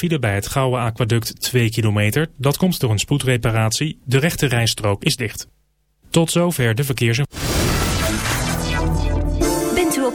File bij het Gouwe Aquaduct 2 kilometer. Dat komt door een spoedreparatie. De rechte rijstrook is dicht. Tot zover de verkeersinformatie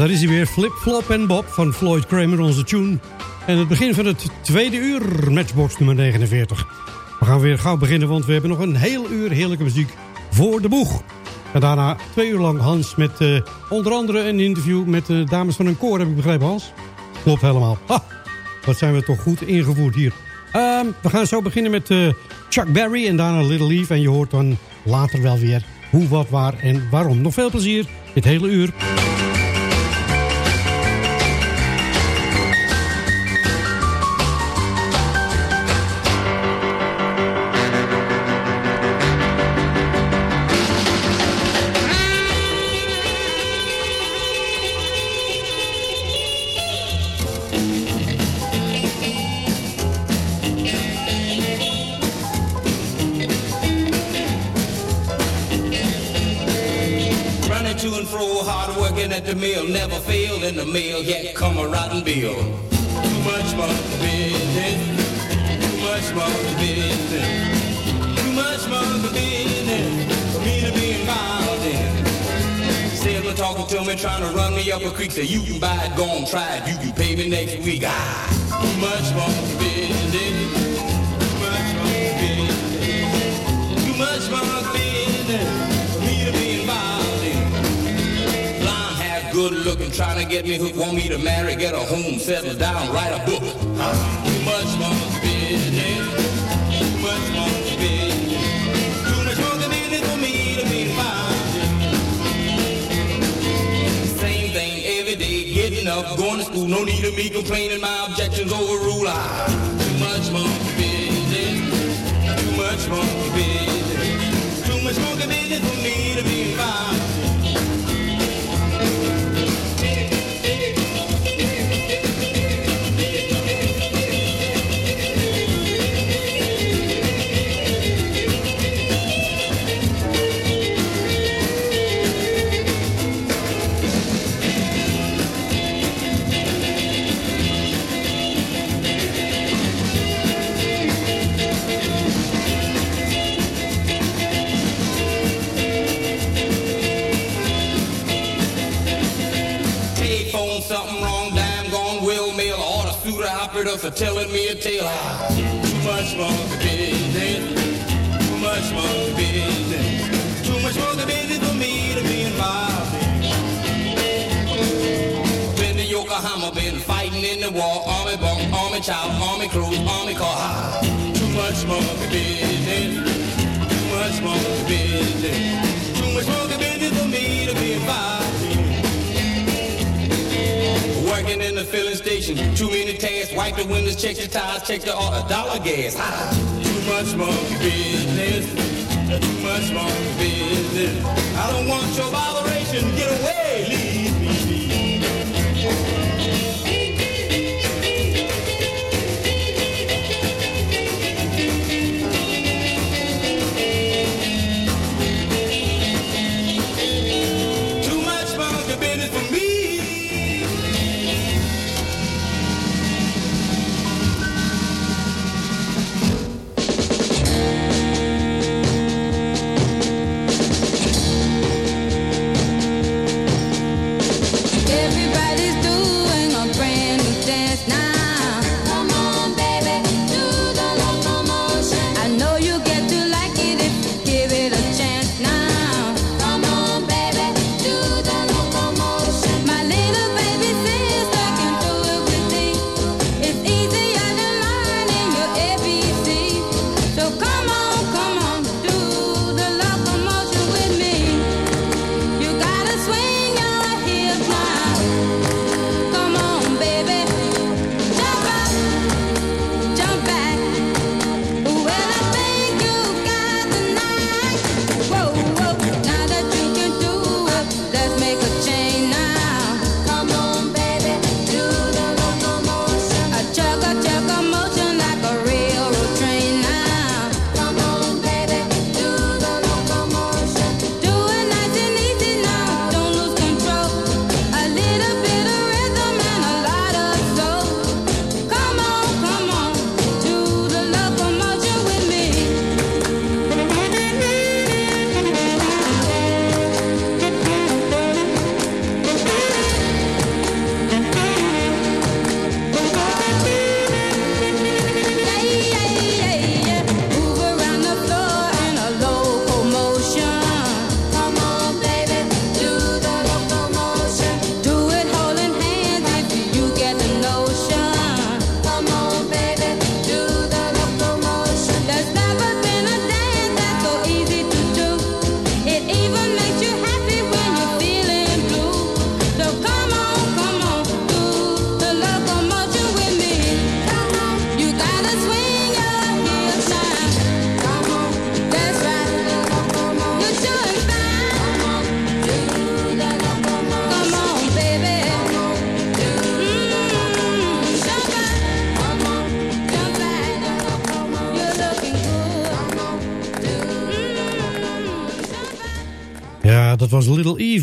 daar is hij weer, Flip, Flop en Bob van Floyd Kramer, onze tune. En het begin van het tweede uur, Matchbox nummer 49. We gaan weer gauw beginnen, want we hebben nog een heel uur heerlijke muziek voor de boeg. En daarna twee uur lang Hans met uh, onder andere een interview met de dames van een koor, heb ik begrepen Hans? Klopt helemaal. Ha, wat zijn we toch goed ingevoerd hier. Uh, we gaan zo beginnen met uh, Chuck Berry en daarna Little Leaf. En je hoort dan later wel weer hoe, wat, waar en waarom. Nog veel plezier dit hele uur. The mail, yet come a rotten bill. Too much monkey business, too much monkey business, too much monkey business. For me to be involved in. Salesman talking to me, trying to run me up a creek, say you can buy it, go on, try it, you can pay me next week. Ah, too much monkey business, good looking, trying to get me hooked, want me to marry, get a home, settle down, write a book. Too much monkey business, too much monkey business, too much monkey business for me to be involved Same thing every day, getting up, going to school, no need of me complaining, my objections overrule. Ah, too much monkey business, too much monkey business, too much monkey business for me to be involved operator for telling me a tale. Ah, too much monkey business. Too much monkey business. Too much monkey business for me to be involved in. Been to Yokohama, been fighting in the war. Army bunk, army child, army crew, army car. Ah, too much monkey business. Too much monkey business. Too much monkey business for me to be involved in. Working in the filling station, too many tasks. Wipe the windows, check the tires, check the uh, dollar gas. Too much monkey business. Too much monkey business. I don't want your botheration.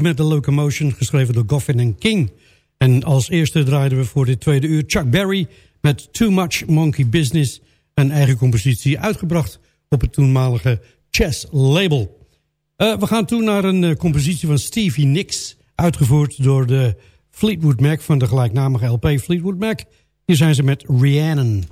Met de Locomotion, geschreven door Goffin en King. En als eerste draaiden we voor dit tweede uur Chuck Berry met Too Much Monkey Business. Een eigen compositie uitgebracht op het toenmalige Chess label. Eh, we gaan toe naar een eh, compositie van Stevie Nicks, uitgevoerd door de Fleetwood Mac van de gelijknamige LP Fleetwood Mac. Hier zijn ze met Rhiannon.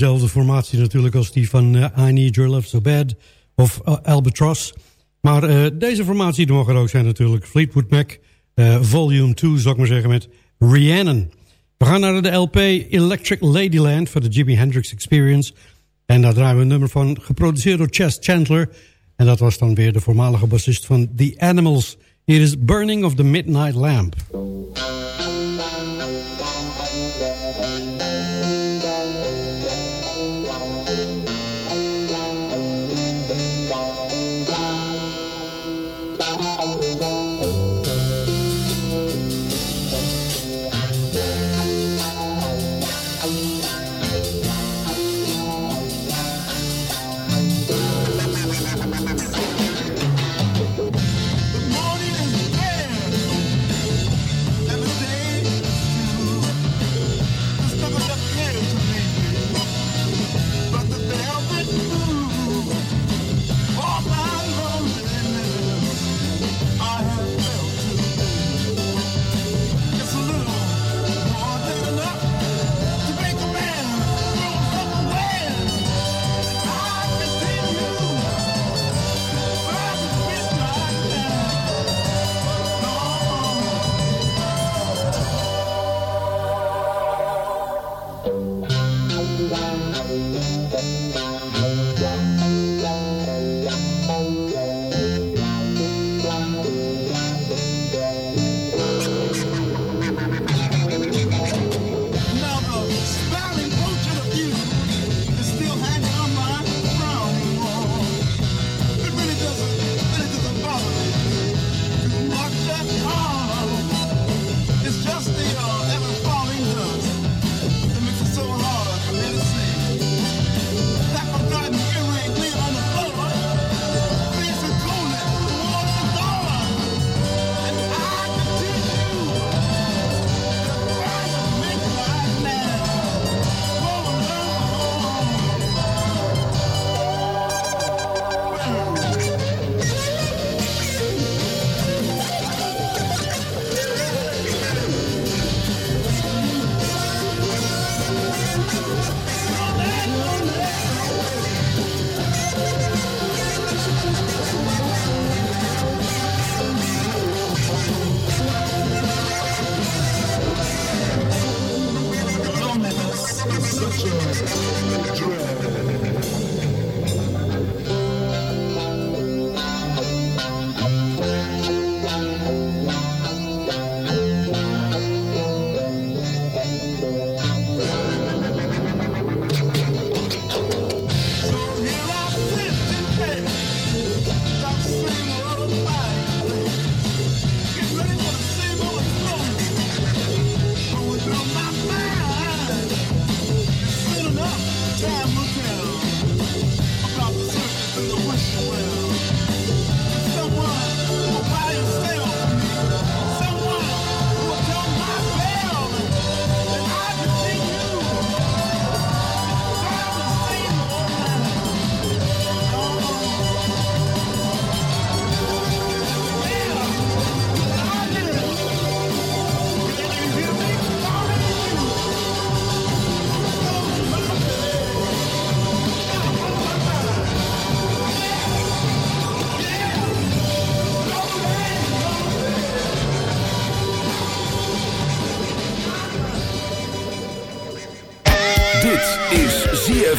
Dezelfde formatie natuurlijk als die van eh, I Need Your Love So Bad of uh, Albatross. Maar uh, deze formatie mag er ook zijn natuurlijk. Fleetwood Mac, volume 2 zou ik maar zeggen met Rhiannon. We gaan naar de LP Electric Ladyland voor de Jimi Hendrix Experience. En daar draaien we een nummer van, geproduceerd door Chess Chandler. En dat was dan weer de voormalige bassist van The Animals. Hier is Burning of the Midnight Lamp.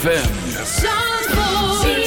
ZFM.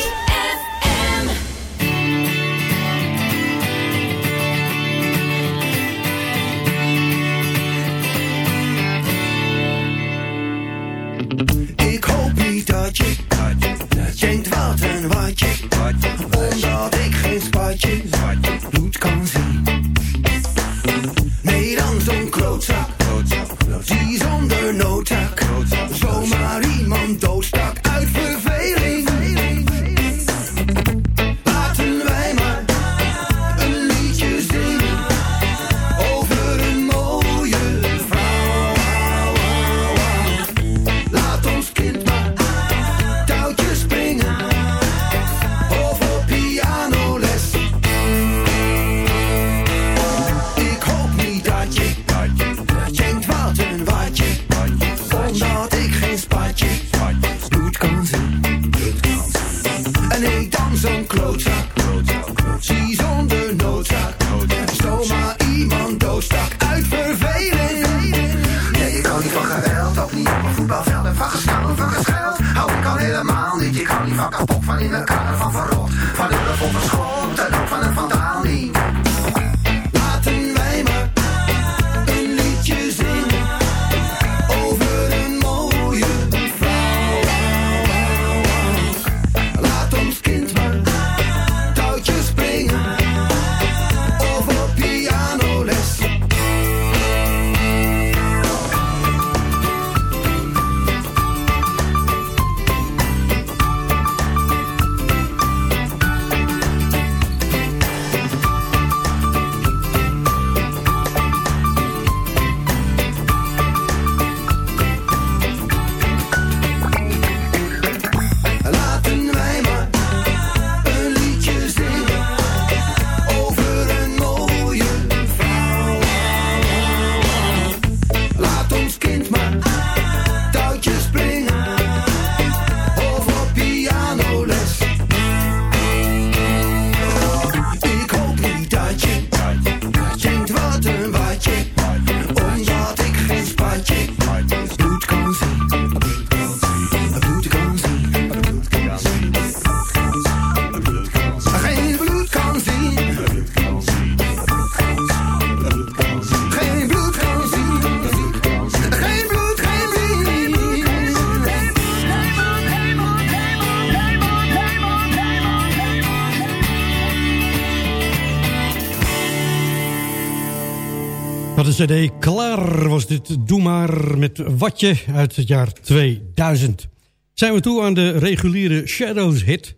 Cd klaar was dit Doe maar met Watje uit het jaar 2000. Zijn we toe aan de reguliere Shadows hit.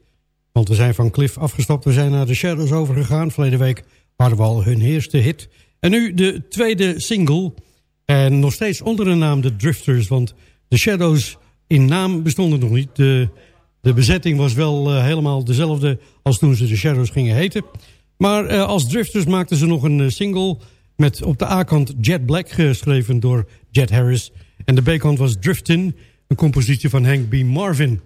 Want we zijn van Cliff afgestapt, we zijn naar de Shadows overgegaan. Verleden week hadden we al hun eerste hit. En nu de tweede single. En nog steeds onder de naam The Drifters. Want de Shadows in naam bestonden nog niet. De, de bezetting was wel eh, helemaal dezelfde als toen ze de Shadows gingen heten. Maar eh, als Drifters maakten ze nog een eh, single... met op de A-kant Jet Black geschreven door Jet Harris. En de B-kant was Driftin, een compositie van Hank B. Marvin.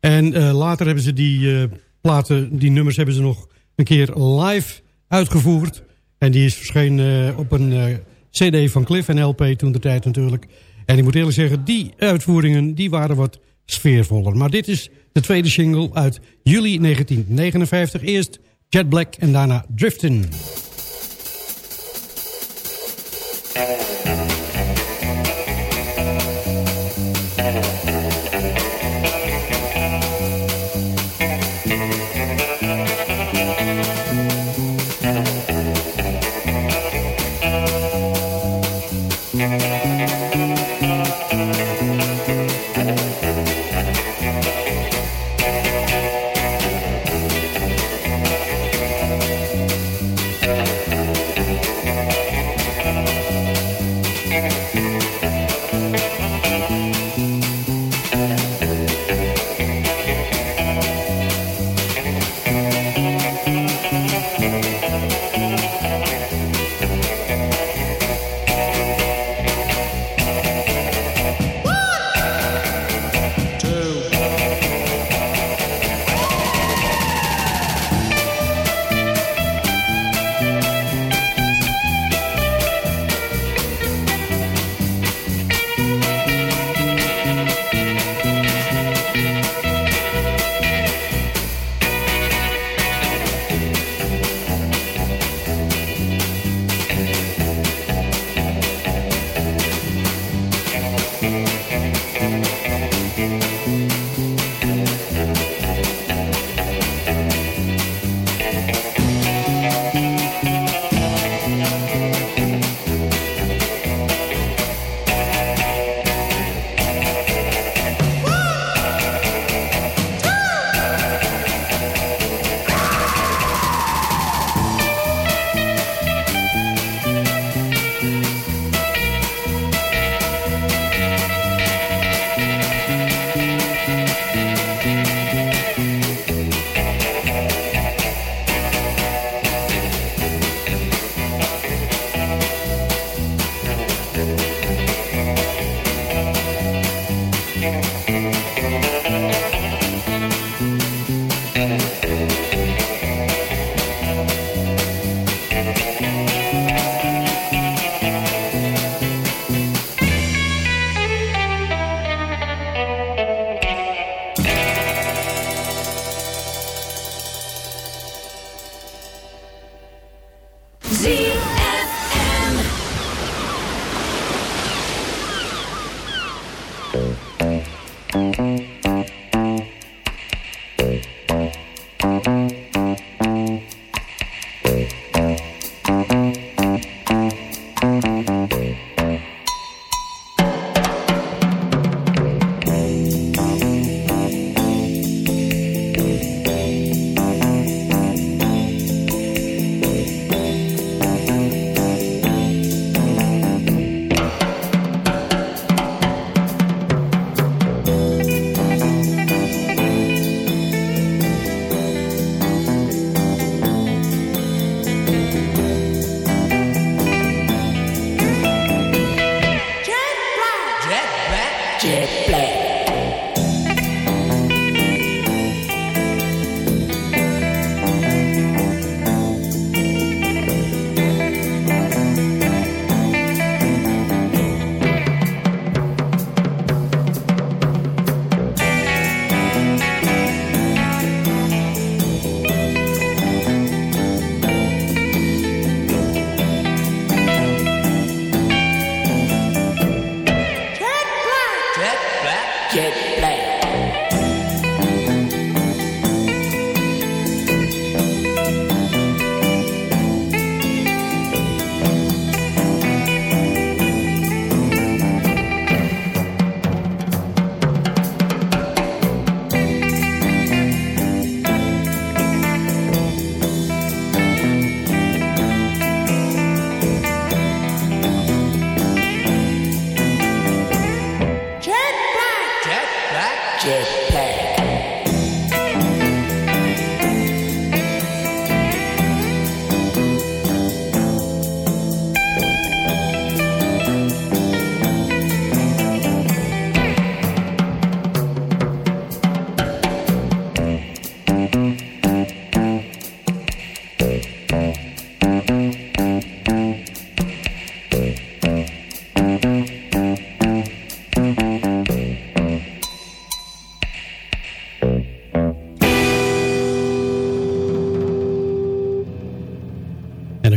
En eh, later hebben ze die eh, platen, die nummers hebben ze nog een keer live uitgevoerd. En die is verschenen eh, op een cd van Cliff en LP toen de tijd natuurlijk. En ik moet eerlijk zeggen, die uitvoeringen die waren wat sfeervoller. Maar dit is de tweede single uit juli 1959. Eerst Jet Black en daarna Driftin'.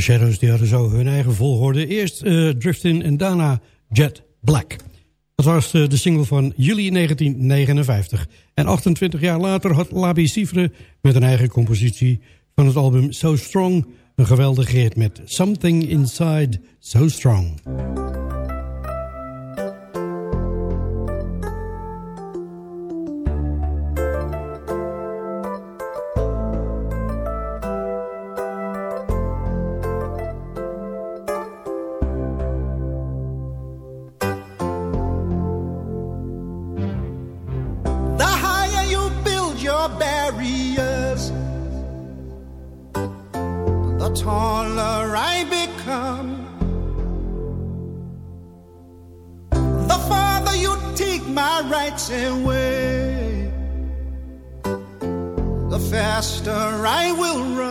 Shadows die hadden zo hun eigen volgorde. Eerst eh Driftin en daarna Jet Black. Dat was eh, de single van juli 1959. En 28 jaar later had Labi Cifre met een eigen compositie van het album So Strong... een geweldige hit met Something Inside So Strong. Taller I become. The farther you take my rights away, the faster I will run.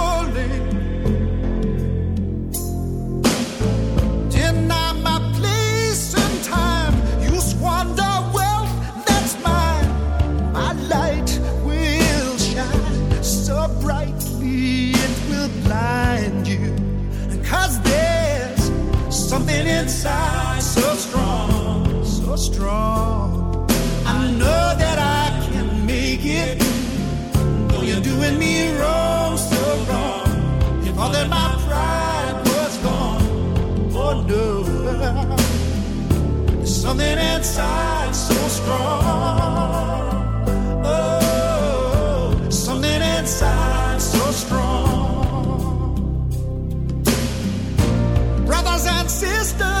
inside so strong, so strong. I know that I can make it. Though you're doing me wrong, so wrong. You thought that my pride was gone. Oh no. There's something inside so strong. Oh, something inside so strong. Brothers and sisters,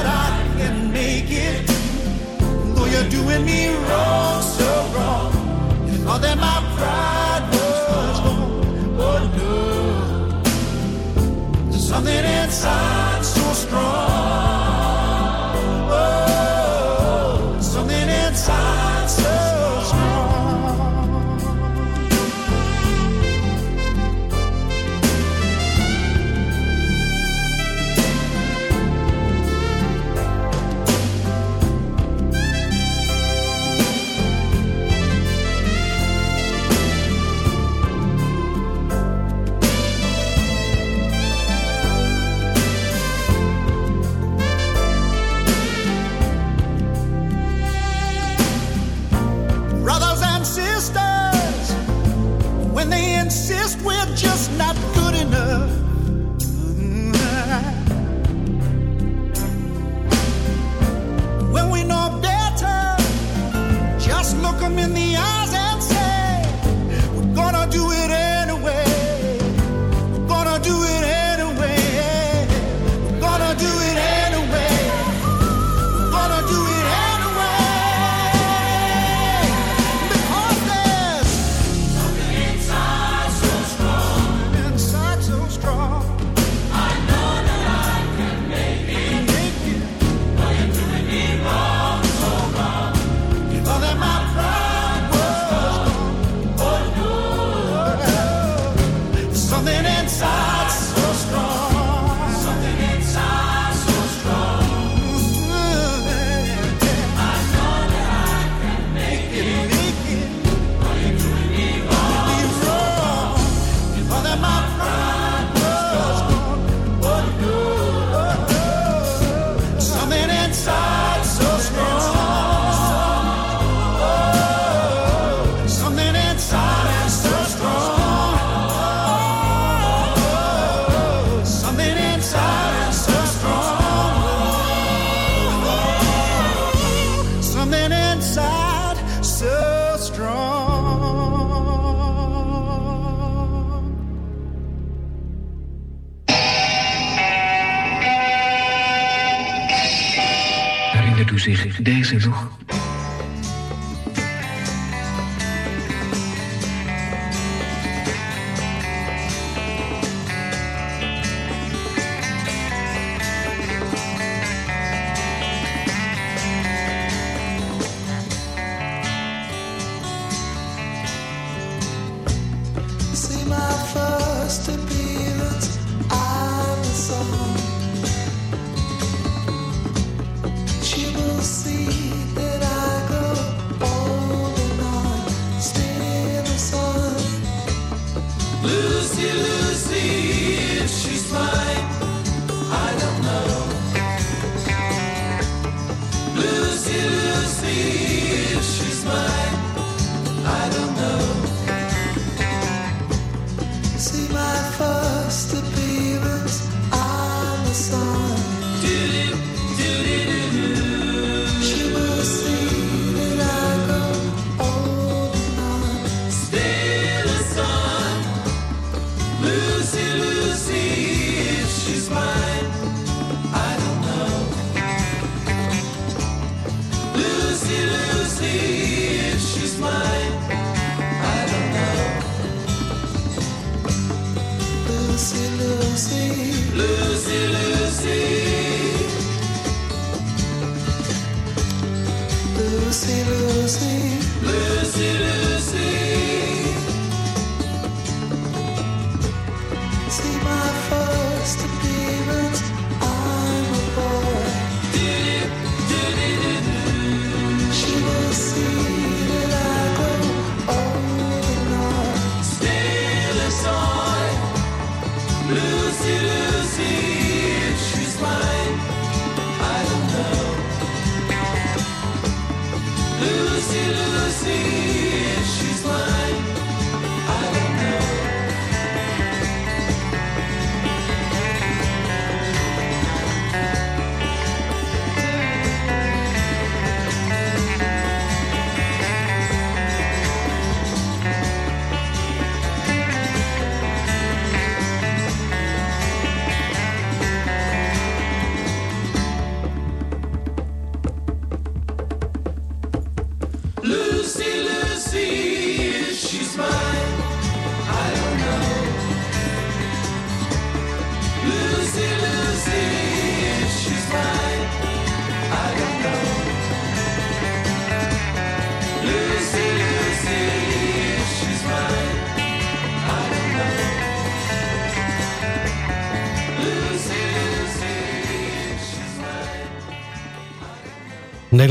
you're doing me wrong, so wrong. You thought that my pride was gone. Oh no, there's something inside so strong. we're just not good.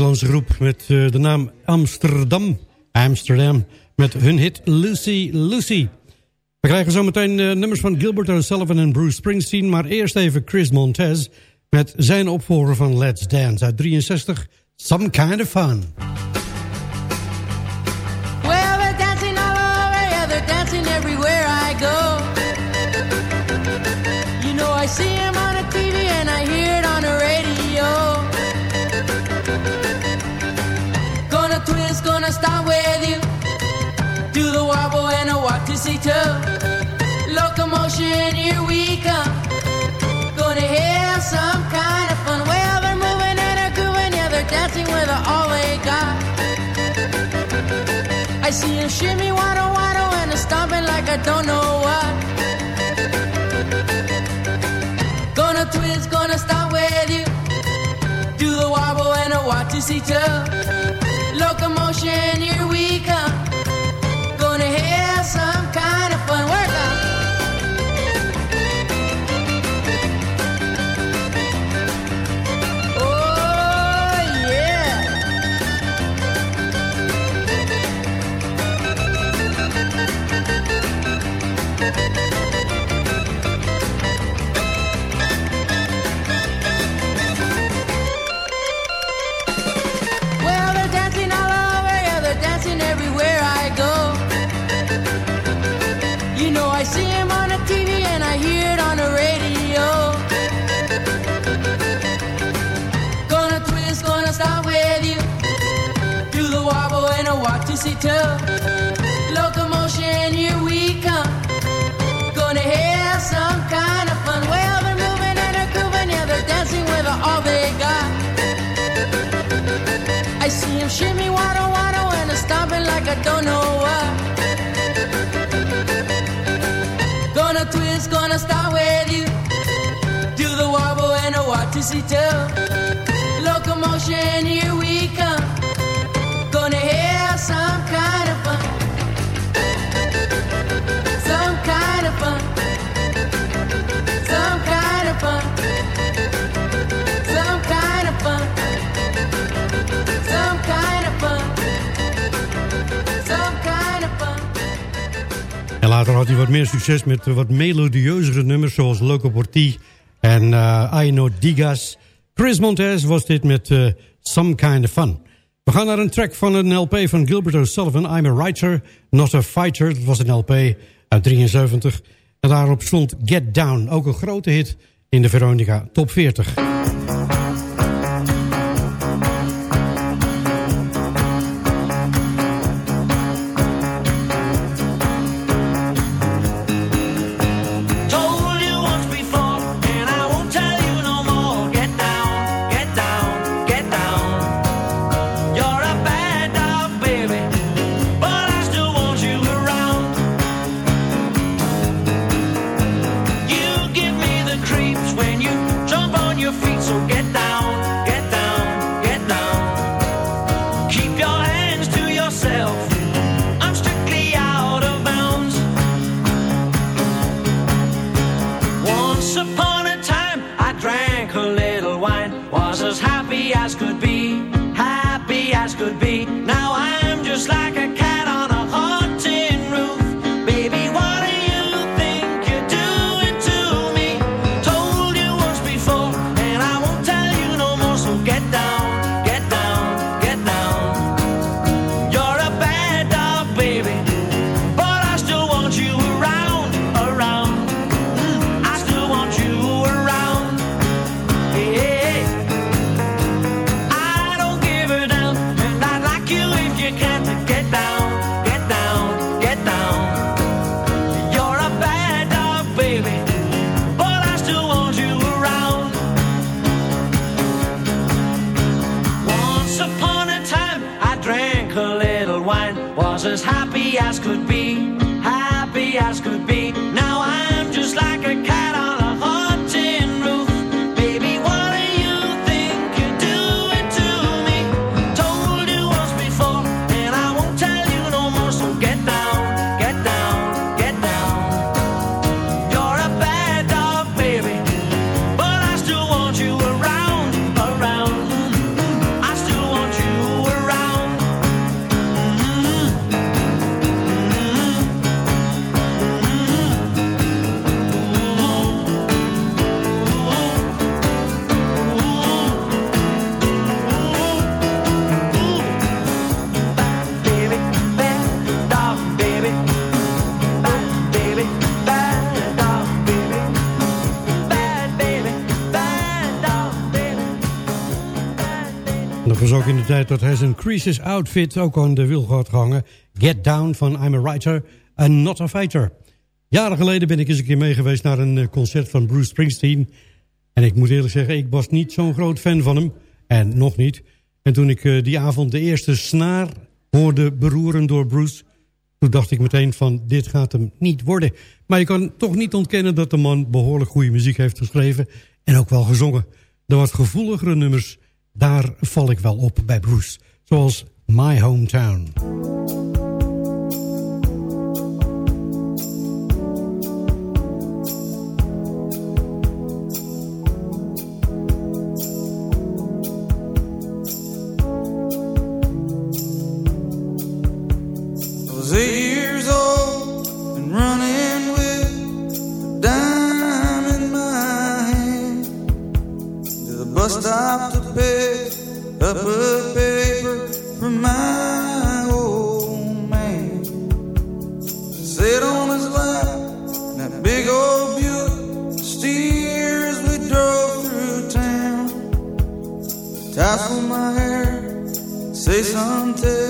Groep met eh, de naam Amsterdam. Amsterdam. Met hun hit Lucy Lucy. We krijgen zometeen uh, nummers van Gilbert O'Sullivan en Bruce Springsteen. Maar eerst even Chris Montez met zijn opvolger van Let's Dance uit 63. Some Kind of Fun. To see two. Locomotion, here we come. Gonna have some kind of fun. Well, they're moving and they're grooving, yeah, they're dancing with all they got. I see him shimmy, waddle, waddle, and a stomping like I don't know what. Gonna twist, gonna start with you. Do the wobble and a walk to see two. Locomotion, here we come some kind a walk to see two. Locomotion, here we come. Gonna have some kind of fun. Well, they're moving and they're grooving, yeah, they're dancing with all they got. I see him shimmy, waddle, waddle, and a stomping like I don't know what. Gonna twist, gonna start with you. Do the wobble and a walk to see two. Locomotion, here we come. Later had hij wat meer succes met wat melodieuzere nummers... zoals Locoportie en eh Aino Digas. Chris Montez was dit met eh, Some Kind of Fun. We gaan naar een track van een LP van Gilbert O'Sullivan. I'm a Writer, Not a Fighter. Dat was een LP uit 73. En daarop stond Get Down. Ook een grote hit in de Veronica Top 40. Dat hij zijn Creases outfit ook aan de wiel had gehangen. Get Down van I'm a Writer and Not a Fighter. Jaren geleden ben ik eens een keer mee geweest naar een eh, concert van Bruce Springsteen. En ik moet eerlijk zeggen, ik was niet zo'n groot fan van hem. En nog niet. En toen ik eh, die avond de eerste snaar hoorde beroeren door Bruce... toen dacht ik meteen van, dit gaat hem niet worden. Maar je kan toch niet ontkennen dat de man behoorlijk goede muziek heeft geschreven... en ook wel gezongen. De wat gevoeligere nummers, daar val ik wel op bij Bruce. Zoals My Hometown. Tassel my hair, say something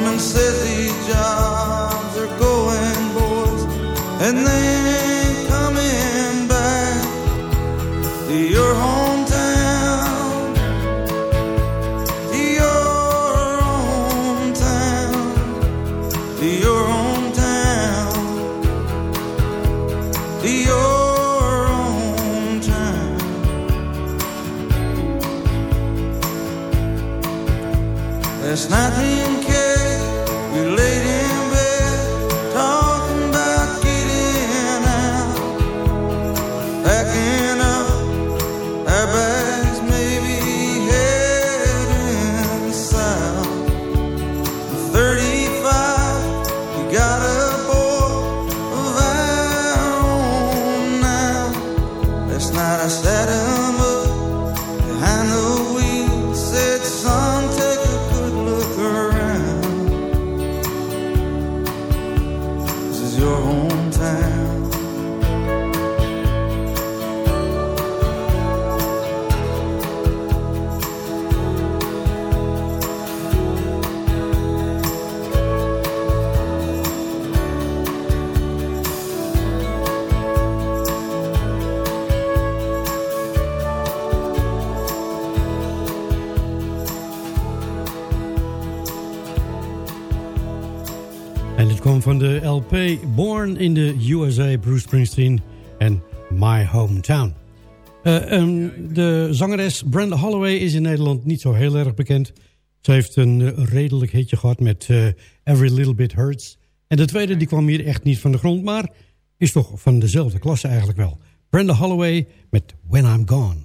Foreman says these jobs are going, boys, and they in the USA, Bruce Springsteen en My Hometown. Eh, ehm, de zangeres Brenda Holloway is in Nederland niet zo heel erg bekend. Ze heeft een eh, redelijk hitje gehad met eh, Every Little Bit Hurts. En de tweede die kwam hier echt niet van de grond, maar is toch van dezelfde klasse eigenlijk wel. Brenda Holloway met when I'm gone?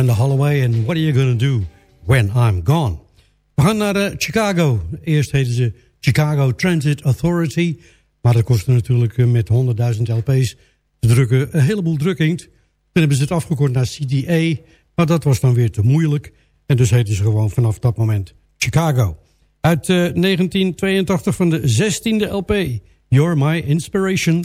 Brenda Holloway en What Are You Gonna Do When I'm Gone. We gaan naar eh, Chicago. Eerst heette ze Chicago Transit Authority. Maar dat kostte natuurlijk eh, met 100.000 LP's te drukken een heleboel drukking. Toen hebben ze het afgekort naar CDA. Maar dat was dan weer te moeilijk. En dus heette ze gewoon vanaf dat moment Chicago. Uit eh, 1982 van de 16e LP. You're My Inspiration.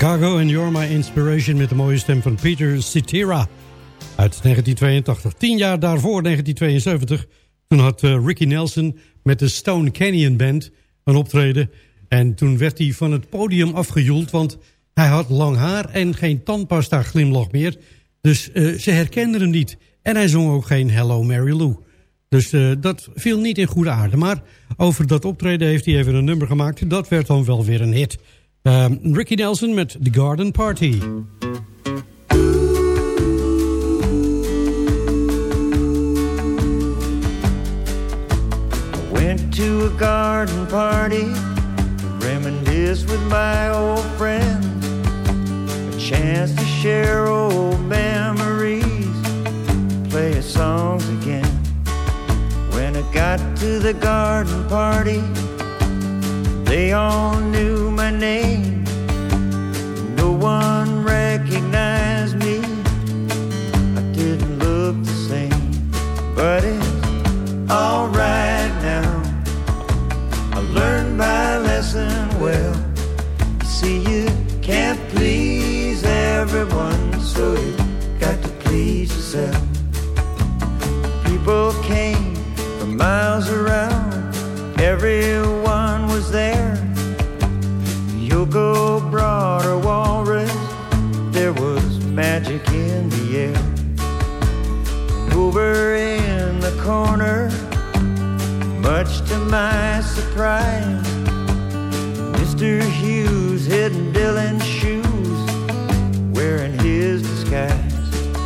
Cargo and You're My Inspiration met de mooie stem van Peter Cetera uit 1982. Tien jaar daarvoor, 1972, toen had eh, Ricky Nelson met de Stone Canyon Band een optreden. En toen werd hij van het podium afgejoeld, want hij had lang haar en geen tandpasta glimlach meer. Dus eh, ze herkenden hem niet. En hij zong ook geen Hello Mary Lou. Dus eh, dat viel niet in goede aarde. Maar over dat optreden heeft hij even een nummer gemaakt. Dat werd dan wel weer een hit. Um, Ricky Nelson met The Garden Party. I went to a garden party to reminisce with my old friend. A chance to share old memories, play songs again. When I got to the garden party, they all knew my name. No one recognized me. I didn't look the same, but it's alright now. I learned my lesson well. See, you can't please everyone, so you got to please yourself. People came from miles around, everyone there. Yoko brought her walrus, there was magic in the air. And over in the corner, much to my surprise, Mr. Hughes hid Dylan's shoes, wearing his disguise.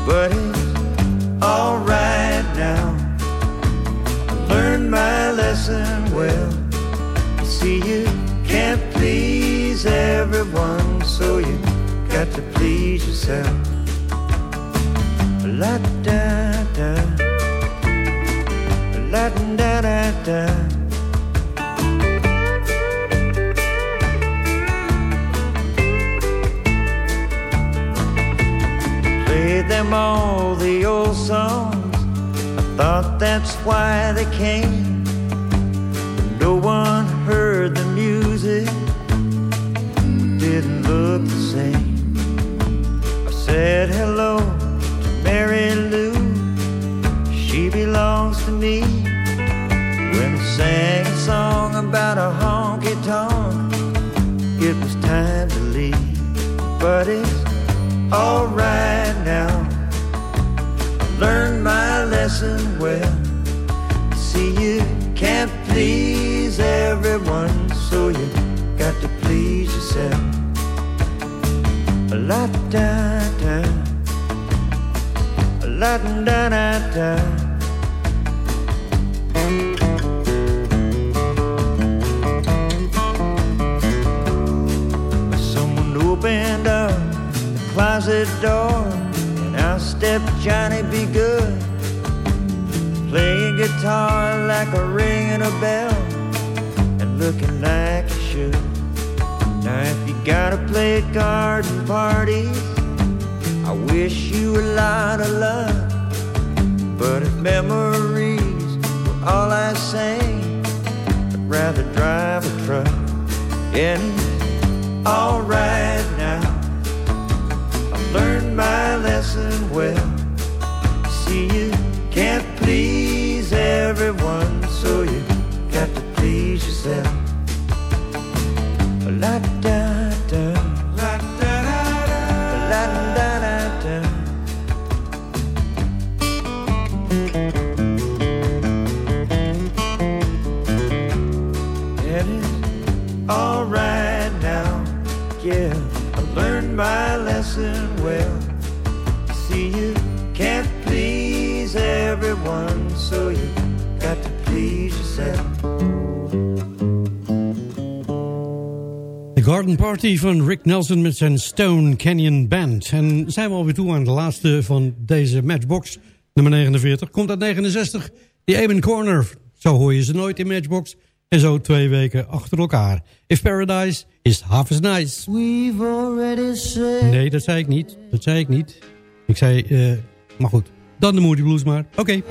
But it's alright now. I learned my lesson well. Everyone, so you got to please yourself. La da da, la da da da. Played them all the old songs. I thought that's why they came. But no one heard the music. Didn't look the same. I said hello to Mary Lou. She belongs to me. When I sang a song about a honky tonk, it was time to leave. But it's alright now. I learned my lesson well. See, you can't please everyone, so you got to please yourself. La da da, la da da da. Someone opened up the closet door, and out stepped Johnny Be Good, playing guitar like a ringing a bell, and looking like he should. Now gotta play at garden parties, I wish you a lot of luck. But if memories were all I sang, I'd rather drive a truck. And it's alright now. I've learned my lesson well. See, you can't please everyone, so you got to please yourself. La da lesson well. See, you can't please everyone, so you got to please yourself. De Garden Party van Rick Nelson met zijn Stone Canyon Band. En zijn we alweer toe aan de laatste van deze Matchbox, nummer 49. Komt uit 69, die Amen Corner. Zo hoor je ze nooit in Matchbox. En zo twee weken achter elkaar. If Paradise is half as nice. We've already said. Nee, dat zei ik niet. Dat zei ik niet. Ik zei, eh, maar goed. Dan de Moody Blues maar. Oké.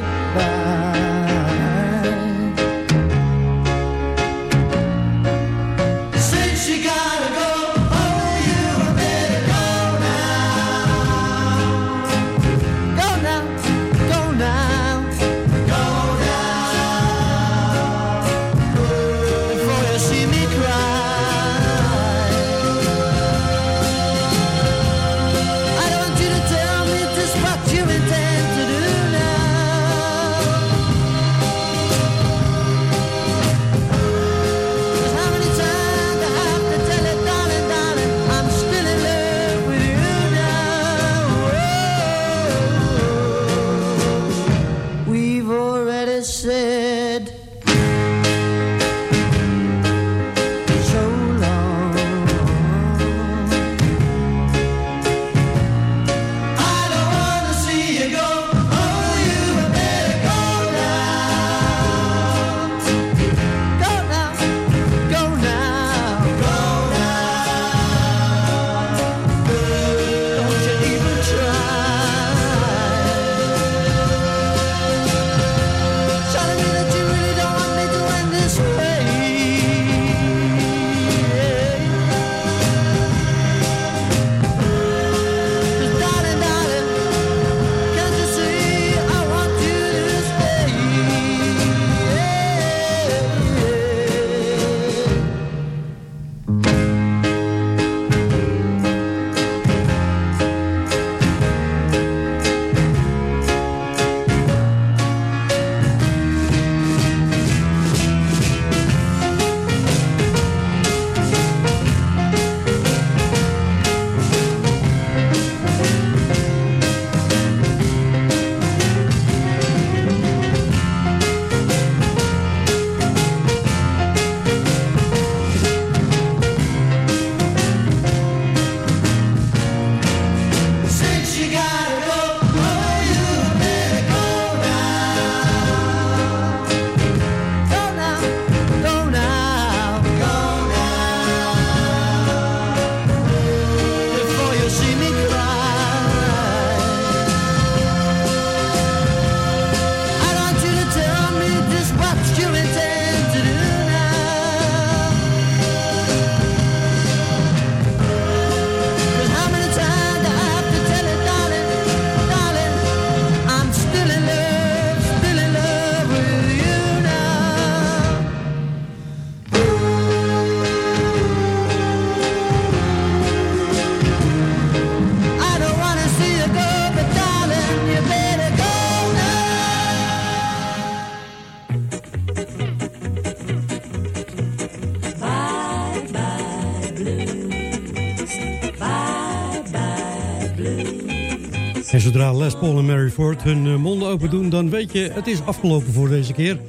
Paul en Mary Ford hun eh, monden open doen... dan weet je, het is afgelopen voor deze keer.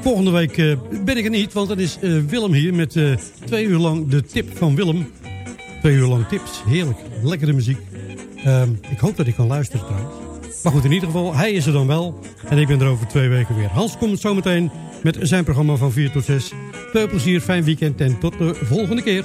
Volgende week eh, ben ik er niet, want dan is eh, Willem hier... met twee uur lang de tip van Willem. Twee uur lang tips, heerlijk, lekkere muziek. Ehm, ik hoop dat ik kan luisteren trouwens. Maar goed, in ieder geval, hij is er dan wel. En ik ben er over twee weken weer. Hans komt zometeen met zijn programma van 4 tot 6. Veel plezier, fijn weekend en tot de volgende keer.